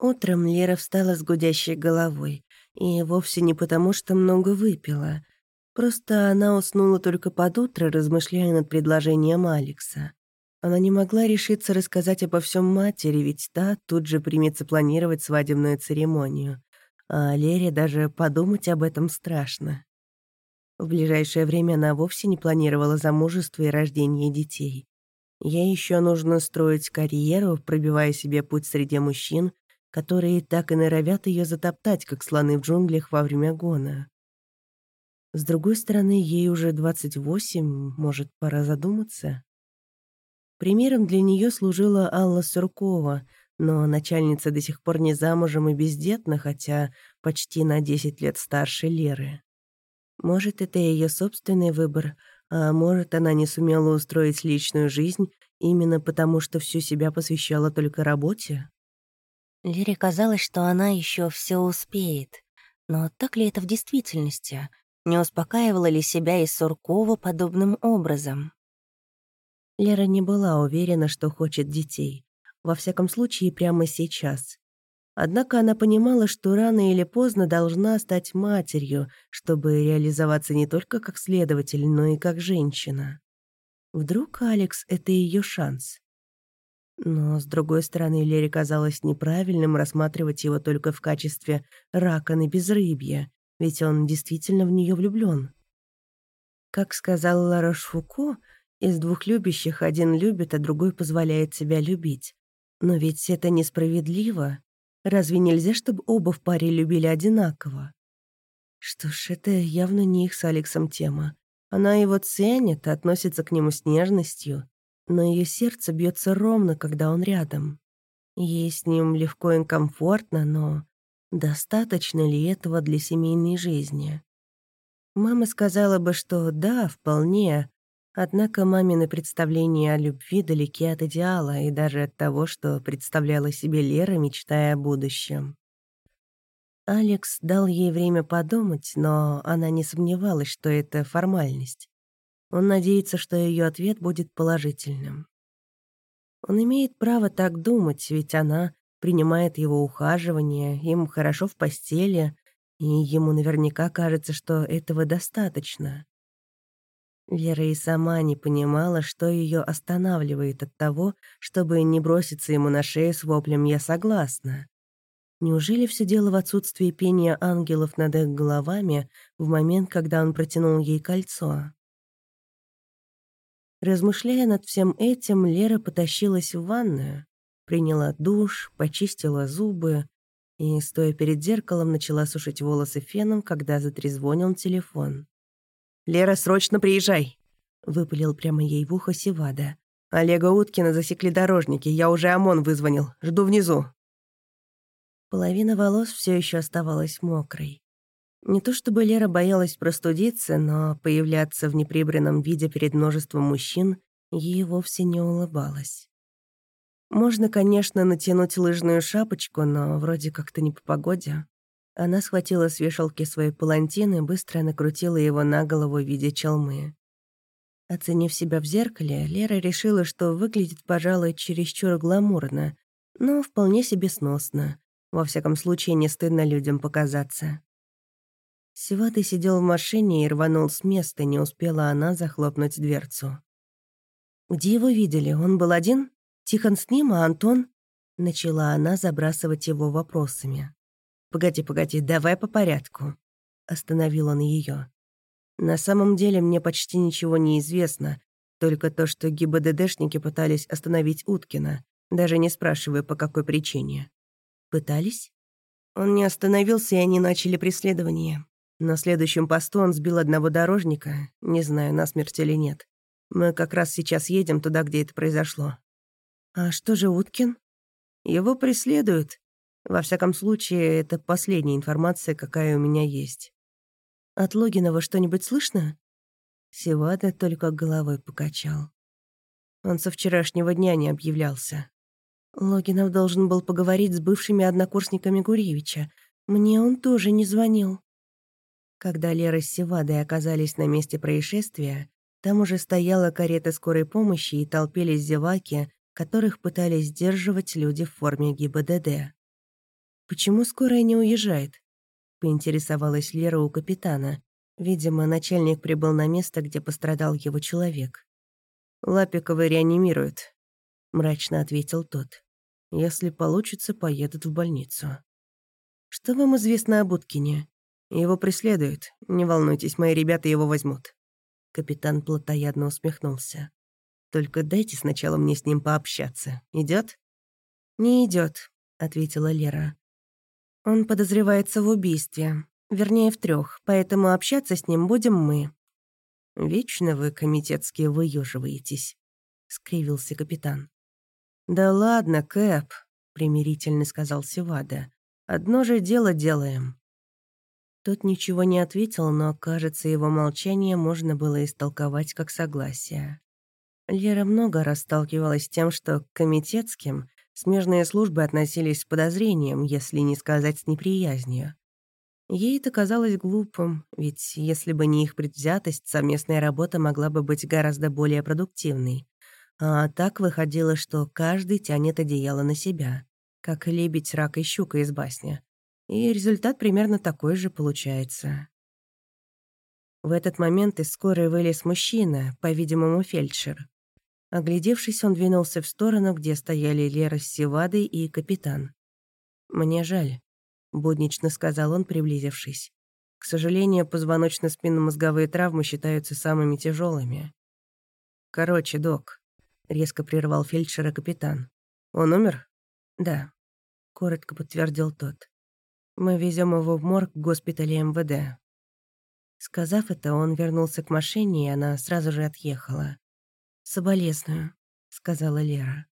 Утром Лера встала с гудящей головой, и вовсе не потому, что много выпила. Просто она уснула только под утро, размышляя над предложением Алекса. Она не могла решиться рассказать обо всем матери, ведь та тут же примется планировать свадебную церемонию. А Лере даже подумать об этом страшно. В ближайшее время она вовсе не планировала замужество и рождение детей. Ей еще нужно строить карьеру, пробивая себе путь среди мужчин, которые так и норовят ее затоптать, как слоны в джунглях во время гона. С другой стороны, ей уже 28, может, пора задуматься. Примером для нее служила Алла Суркова, но начальница до сих пор не замужем и бездетна, хотя почти на 10 лет старше Леры. Может, это ее собственный выбор, а может, она не сумела устроить личную жизнь именно потому, что всю себя посвящала только работе? Лере казалось, что она еще все успеет. Но так ли это в действительности? Не успокаивала ли себя и Суркова подобным образом? Лера не была уверена, что хочет детей. Во всяком случае, прямо сейчас. Однако она понимала, что рано или поздно должна стать матерью, чтобы реализоваться не только как следователь, но и как женщина. Вдруг Алекс — это ее шанс. Но, с другой стороны, Лере казалось неправильным рассматривать его только в качестве рака на безрыбье, ведь он действительно в нее влюблен. Как сказал Ларош Фуко, из двух любящих один любит, а другой позволяет себя любить. Но ведь это несправедливо. Разве нельзя, чтобы оба в паре любили одинаково? Что ж, это явно не их с Алексом тема. Она его ценит, относится к нему с нежностью, но ее сердце бьется ровно, когда он рядом. Ей с ним легко и комфортно, но достаточно ли этого для семейной жизни? Мама сказала бы, что да, вполне, однако мамины представления о любви далеки от идеала и даже от того, что представляла себе Лера, мечтая о будущем. Алекс дал ей время подумать, но она не сомневалась, что это формальность. Он надеется, что ее ответ будет положительным. Он имеет право так думать, ведь она принимает его ухаживание, им хорошо в постели, и ему наверняка кажется, что этого достаточно. Вера и сама не понимала, что ее останавливает от того, чтобы не броситься ему на шею с воплем «я согласна». Неужели все дело в отсутствии пения ангелов над их головами в момент, когда он протянул ей кольцо? Размышляя над всем этим, Лера потащилась в ванную, приняла душ, почистила зубы и, стоя перед зеркалом, начала сушить волосы феном, когда затрезвонил телефон. «Лера, срочно приезжай!» — выпалил прямо ей в ухо Севада. «Олега Уткина засекли дорожники, я уже ОМОН вызвонил, жду внизу». Половина волос все еще оставалась мокрой. Не то чтобы Лера боялась простудиться, но появляться в неприбранном виде перед множеством мужчин ей вовсе не улыбалась. Можно, конечно, натянуть лыжную шапочку, но вроде как-то не по погоде. Она схватила с вешалки свои палантин и быстро накрутила его на голову в виде челмы. Оценив себя в зеркале, Лера решила, что выглядит, пожалуй, чересчур гламурно, но вполне себе сносно. Во всяком случае, не стыдно людям показаться. Севатый сидел в машине и рванул с места, не успела она захлопнуть дверцу. «Где его видели? Он был один? Тихон с ним, а Антон?» Начала она забрасывать его вопросами. «Погоди, погоди, давай по порядку», — остановил он ее. «На самом деле мне почти ничего не известно, только то, что ГИБДДшники пытались остановить Уткина, даже не спрашивая, по какой причине». «Пытались?» Он не остановился, и они начали преследование. На следующем посту он сбил одного дорожника, не знаю, насмерть или нет. Мы как раз сейчас едем туда, где это произошло. А что же Уткин? Его преследуют. Во всяком случае, это последняя информация, какая у меня есть. От Логинова что-нибудь слышно? Севада только головой покачал. Он со вчерашнего дня не объявлялся. Логинов должен был поговорить с бывшими однокурсниками Гуревича. Мне он тоже не звонил. Когда Лера с Севадой оказались на месте происшествия, там уже стояла карета скорой помощи и толпились зеваки, которых пытались сдерживать люди в форме ГИБДД. «Почему скорая не уезжает?» — поинтересовалась Лера у капитана. Видимо, начальник прибыл на место, где пострадал его человек. «Лапикова реанимируют», — мрачно ответил тот. «Если получится, поедут в больницу». «Что вам известно об Уткине?» «Его преследуют. Не волнуйтесь, мои ребята его возьмут». Капитан плотоядно усмехнулся. «Только дайте сначала мне с ним пообщаться. Идет? «Не идет, ответила Лера. «Он подозревается в убийстве. Вернее, в трех, поэтому общаться с ним будем мы». «Вечно вы, комитетские, выёживаетесь», — скривился капитан. «Да ладно, Кэп», — примирительно сказал Севада. «Одно же дело делаем». Тот ничего не ответил, но, кажется, его молчание можно было истолковать как согласие. Лера много раз сталкивалась с тем, что к комитетским смежные службы относились с подозрением, если не сказать с неприязнью. Ей это казалось глупым, ведь если бы не их предвзятость, совместная работа могла бы быть гораздо более продуктивной. А так выходило, что каждый тянет одеяло на себя, как лебедь, рак и щука из басни. И результат примерно такой же получается. В этот момент из скорой вылез мужчина, по-видимому, фельдшер. Оглядевшись, он двинулся в сторону, где стояли Лера с Севадой и капитан. «Мне жаль», — буднично сказал он, приблизившись. «К сожалению, позвоночно-спинномозговые травмы считаются самыми тяжелыми. «Короче, док», — резко прервал фельдшера капитан. «Он умер?» «Да», — коротко подтвердил тот. Мы везем его в морг госпиталя МВД». Сказав это, он вернулся к машине, и она сразу же отъехала. «Соболезную», — сказала Лера.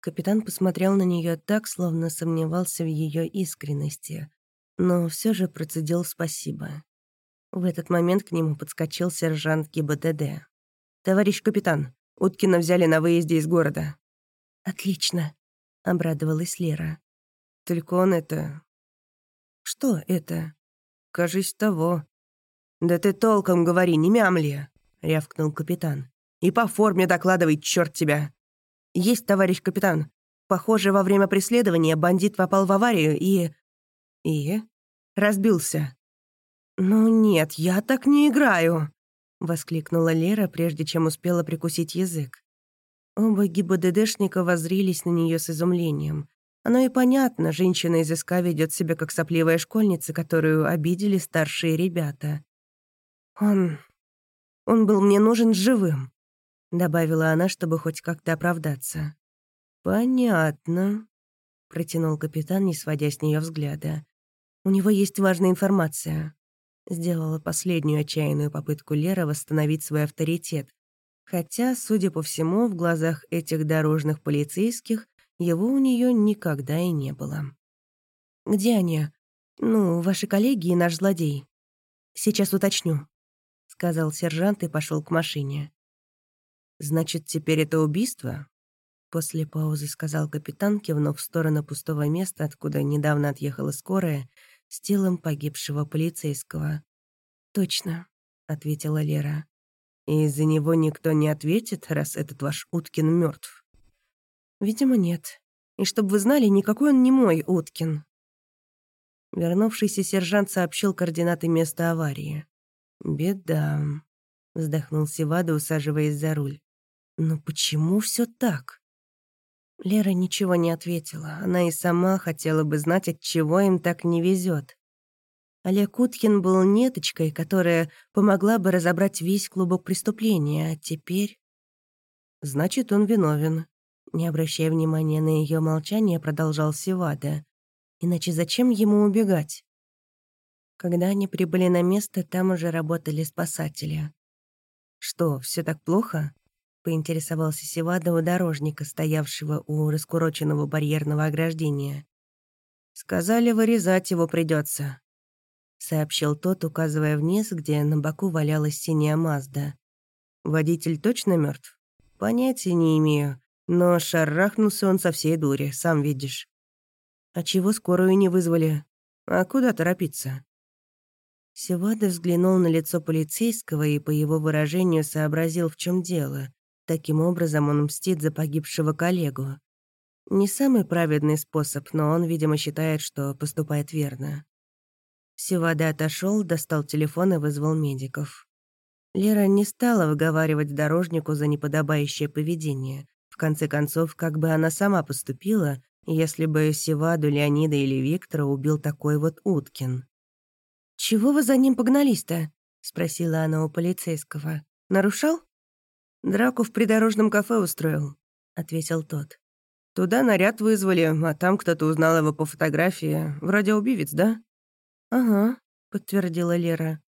Капитан посмотрел на нее так, словно сомневался в ее искренности, но все же процедил спасибо. В этот момент к нему подскочил сержант ГИБДД. «Товарищ капитан, Уткина взяли на выезде из города». «Отлично», — обрадовалась Лера. «Только он это... «Что это?» «Кажись, того». «Да ты толком говори, не мямли», — рявкнул капитан. «И по форме докладывай, черт тебя». «Есть, товарищ капитан. Похоже, во время преследования бандит попал в аварию и...» «И?» «Разбился». «Ну нет, я так не играю», — воскликнула Лера, прежде чем успела прикусить язык. Оба ГИБДДшника воззрились на нее с изумлением. Оно и понятно, женщина из СК ведет себя как сопливая школьница, которую обидели старшие ребята. «Он... он был мне нужен живым», — добавила она, чтобы хоть как-то оправдаться. «Понятно», — протянул капитан, не сводя с нее взгляда. «У него есть важная информация». Сделала последнюю отчаянную попытку Лера восстановить свой авторитет. Хотя, судя по всему, в глазах этих дорожных полицейских его у нее никогда и не было. «Где они? Ну, ваши коллеги и наш злодей. Сейчас уточню», — сказал сержант и пошел к машине. «Значит, теперь это убийство?» После паузы сказал капитан, кивнув в сторону пустого места, откуда недавно отъехала скорая, с телом погибшего полицейского. «Точно», — ответила Лера. «И из-за него никто не ответит, раз этот ваш Уткин мертв. «Видимо, нет. И чтобы вы знали, никакой он не мой, Уткин». Вернувшийся сержант сообщил координаты места аварии. «Беда», — вздохнул Севада, усаживаясь за руль. «Но почему все так?» Лера ничего не ответила. Она и сама хотела бы знать, от чего им так не везет. Олег Уткин был неточкой, которая помогла бы разобрать весь клубок преступления, а теперь... Значит, он виновен. Не обращая внимания на ее молчание, продолжал Севада. Иначе зачем ему убегать? Когда они прибыли на место, там уже работали спасатели. «Что, все так плохо?» — поинтересовался Севада у дорожника, стоявшего у раскуроченного барьерного ограждения. «Сказали, вырезать его придется, сообщил тот, указывая вниз, где на боку валялась синяя Мазда. «Водитель точно мертв? Понятия не имею. Но шарахнулся он со всей дури, сам видишь. А чего скорую не вызвали? А куда торопиться? Севада взглянул на лицо полицейского и по его выражению сообразил, в чем дело. Таким образом он мстит за погибшего коллегу. Не самый праведный способ, но он, видимо, считает, что поступает верно. Сивада отошел, достал телефон и вызвал медиков. Лера не стала выговаривать дорожнику за неподобающее поведение. В конце концов, как бы она сама поступила, если бы Севаду, Леонида или Виктора убил такой вот Уткин. «Чего вы за ним погнались-то?» — спросила она у полицейского. «Нарушал?» «Драку в придорожном кафе устроил», — ответил тот. «Туда наряд вызвали, а там кто-то узнал его по фотографии. Вроде убивец, да?» «Ага», — подтвердила Лера.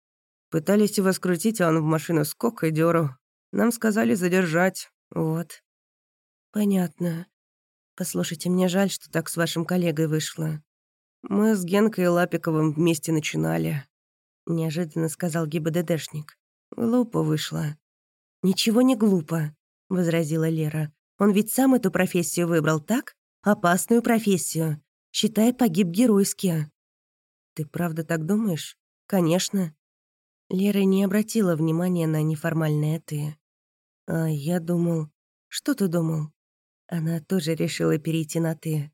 «Пытались его скрутить, а он в машину скок и дёру. Нам сказали задержать. Вот». «Понятно. Послушайте, мне жаль, что так с вашим коллегой вышло. Мы с Генкой Лапиковым вместе начинали», — неожиданно сказал ГИБДДшник. «Глупо вышло». «Ничего не глупо», — возразила Лера. «Он ведь сам эту профессию выбрал, так? Опасную профессию. Считай, погиб геройски». «Ты правда так думаешь?» «Конечно». Лера не обратила внимания на неформальное «ты». «А я думал...» «Что ты думал?» Она тоже решила перейти на «ты».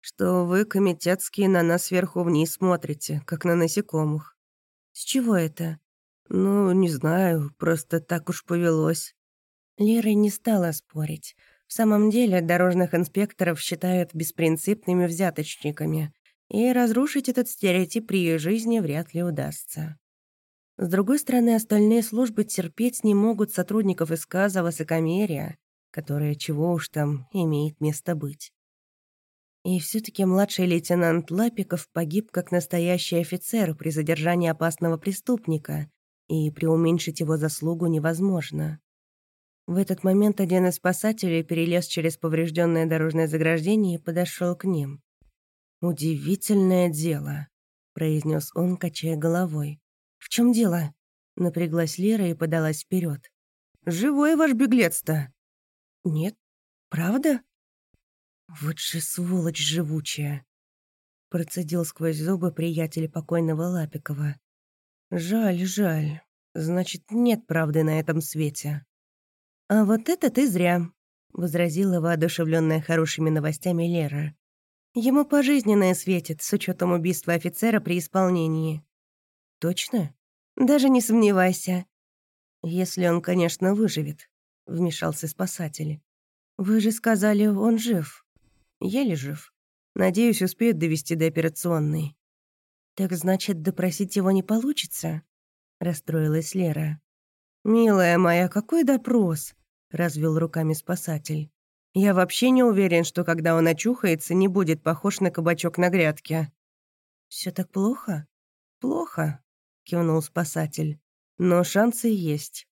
«Что вы, комитетские, на нас сверху вниз смотрите, как на насекомых». «С чего это?» «Ну, не знаю, просто так уж повелось». Лера не стала спорить. В самом деле, дорожных инспекторов считают беспринципными взяточниками, и разрушить этот стереотип при ее жизни вряд ли удастся. С другой стороны, остальные службы терпеть не могут сотрудников СК за высокомерие, которое, чего уж там, имеет место быть. И все таки младший лейтенант Лапиков погиб как настоящий офицер при задержании опасного преступника, и преуменьшить его заслугу невозможно. В этот момент один из спасателей перелез через поврежденное дорожное заграждение и подошел к ним. «Удивительное дело», — произнес он, качая головой. «В чем дело?» — напряглась Лера и подалась вперед. «Живой ваш беглец-то!» «Нет, правда?» «Вот же сволочь живучая!» Процедил сквозь зубы приятель покойного Лапикова. «Жаль, жаль. Значит, нет правды на этом свете». «А вот это ты зря», — возразила воодушевленная хорошими новостями Лера. «Ему пожизненное светит, с учетом убийства офицера при исполнении». «Точно?» «Даже не сомневайся». «Если он, конечно, выживет», — вмешался спасатель. «Вы же сказали, он жив». «Еле жив. Надеюсь, успеет довести до операционной». «Так значит, допросить его не получится?» — расстроилась Лера. «Милая моя, какой допрос?» — развел руками спасатель. «Я вообще не уверен, что когда он очухается, не будет похож на кабачок на грядке». Все так плохо?» «Плохо», — кивнул спасатель. «Но шансы есть.